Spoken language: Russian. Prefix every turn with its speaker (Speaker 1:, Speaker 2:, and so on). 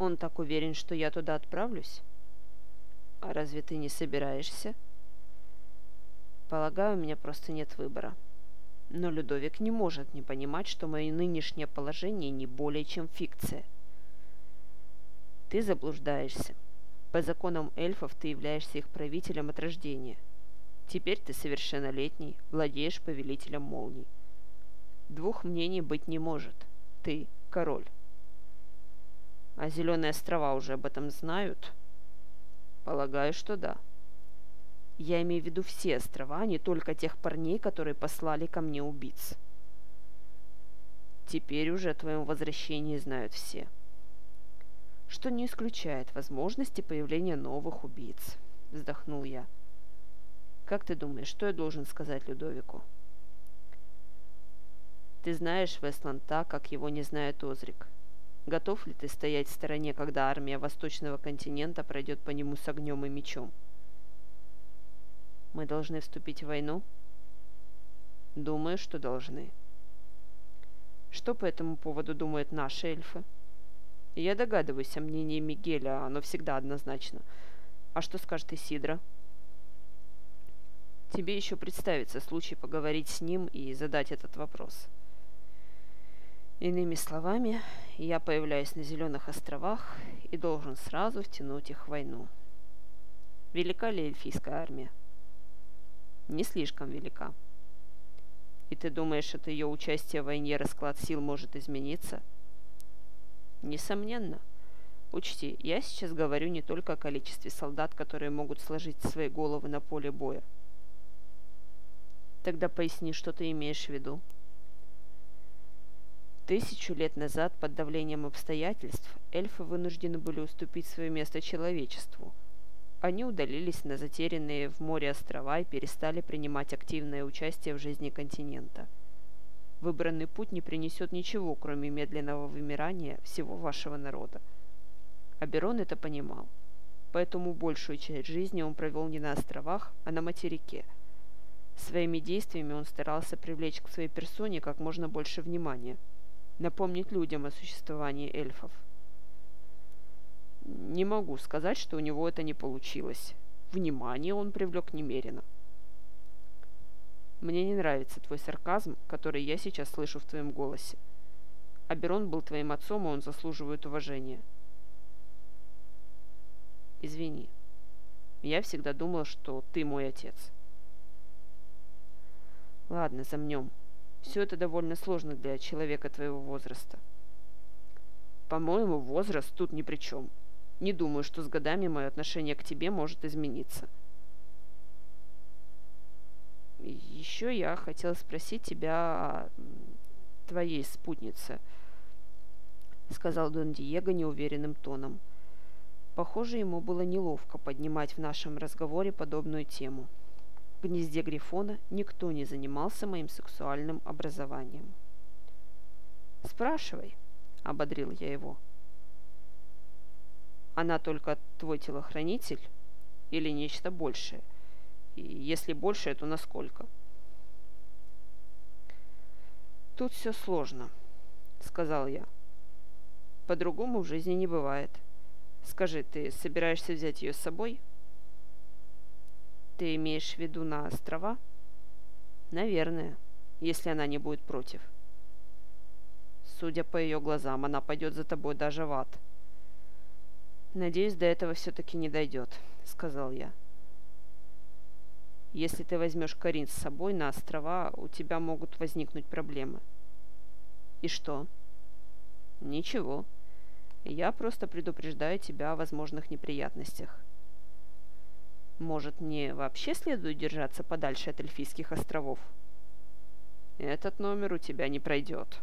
Speaker 1: Он так уверен, что я туда отправлюсь? А разве ты не собираешься? Полагаю, у меня просто нет выбора. Но Людовик не может не понимать, что мое нынешнее положение не более чем фикция. Ты заблуждаешься. По законам эльфов ты являешься их правителем от рождения. Теперь ты совершеннолетний, владеешь повелителем молний. Двух мнений быть не может. Ты – король. А Зеленые острова уже об этом знают? Полагаю, что да. Я имею в виду все острова, а не только тех парней, которые послали ко мне убийц. Теперь уже о твоем возвращении знают все. Что не исключает возможности появления новых убийц, вздохнул я. Как ты думаешь, что я должен сказать Людовику? Ты знаешь Вестланд так, как его не знает Озрик. Готов ли ты стоять в стороне, когда армия Восточного континента пройдет по нему с огнем и мечом? Мы должны вступить в войну? Думаю, что должны. Что по этому поводу думают наши эльфы? Я догадываюсь о мнении Мигеля, оно всегда однозначно. А что скажет Исидра? Тебе еще представится случай поговорить с ним и задать этот вопрос. — Иными словами, я появляюсь на Зеленых островах и должен сразу втянуть их в войну. Велика ли эльфийская армия? Не слишком велика. И ты думаешь, от ее участия в войне расклад сил может измениться? Несомненно. Учти, я сейчас говорю не только о количестве солдат, которые могут сложить свои головы на поле боя. Тогда поясни, что ты имеешь в виду. Тысячу лет назад под давлением обстоятельств эльфы вынуждены были уступить свое место человечеству. Они удалились на затерянные в море острова и перестали принимать активное участие в жизни континента. Выбранный путь не принесет ничего, кроме медленного вымирания всего вашего народа. Аберон это понимал. Поэтому большую часть жизни он провел не на островах, а на материке. Своими действиями он старался привлечь к своей персоне как можно больше внимания – напомнить людям о существовании эльфов. Не могу сказать, что у него это не получилось. Внимание он привлек немерено. Мне не нравится твой сарказм, который я сейчас слышу в твоем голосе. Аберон был твоим отцом, и он заслуживает уважения. Извини. Я всегда думал, что ты мой отец. Ладно, замнем. Все это довольно сложно для человека твоего возраста. По-моему, возраст тут ни при чем. Не думаю, что с годами мое отношение к тебе может измениться. Еще я хотела спросить тебя о твоей спутнице, сказал Дон Диего неуверенным тоном. Похоже, ему было неловко поднимать в нашем разговоре подобную тему. — в гнезде Грифона никто не занимался моим сексуальным образованием. «Спрашивай», — ободрил я его. «Она только твой телохранитель или нечто большее? И если большее, то насколько?» «Тут все сложно», — сказал я. «По-другому в жизни не бывает. Скажи, ты собираешься взять ее с собой?» Ты имеешь в виду на острова? Наверное, если она не будет против. Судя по ее глазам, она пойдет за тобой даже в ад. Надеюсь, до этого все-таки не дойдет, сказал я. Если ты возьмешь Карин с собой на острова, у тебя могут возникнуть проблемы. И что? Ничего. Я просто предупреждаю тебя о возможных неприятностях. Может, мне вообще следует держаться подальше от Эльфийских островов? Этот номер у тебя не пройдет.